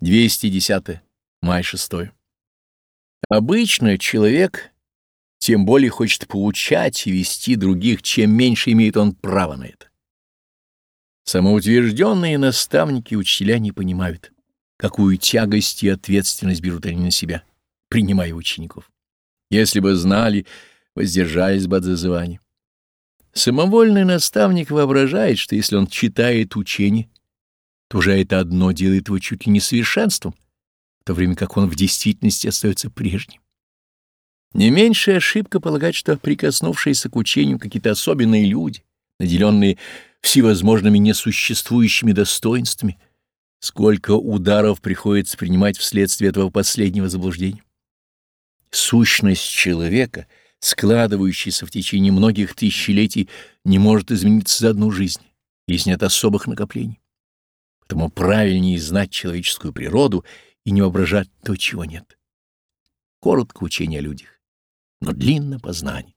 210. Май 6. Обычно человек тем более хочет поучать и вести других, чем меньше имеет он права на это. Самоутвержденные наставники и учителя не понимают, какую тягость и ответственность берут они на себя, принимая учеников. Если бы знали, воздержались бы от зазывания. Самовольный наставник воображает, что если он читает учение, то уже это одно делает его чуть ли не совершенством, в то время как он в действительности остается прежним. Не меньшая ошибка полагать, что прикоснувшиеся к учению какие-то особенные люди, наделенные всевозможными несуществующими достоинствами, сколько ударов приходится принимать вследствие этого последнего заблуждения. Сущность человека, складывающаяся в течение многих тысячелетий, не может измениться за одну жизнь, если нет особых накоплений. Поэтому правильнее знать человеческую природу и не воображать то, чего нет. Коротко учение о людях, но длинно познание.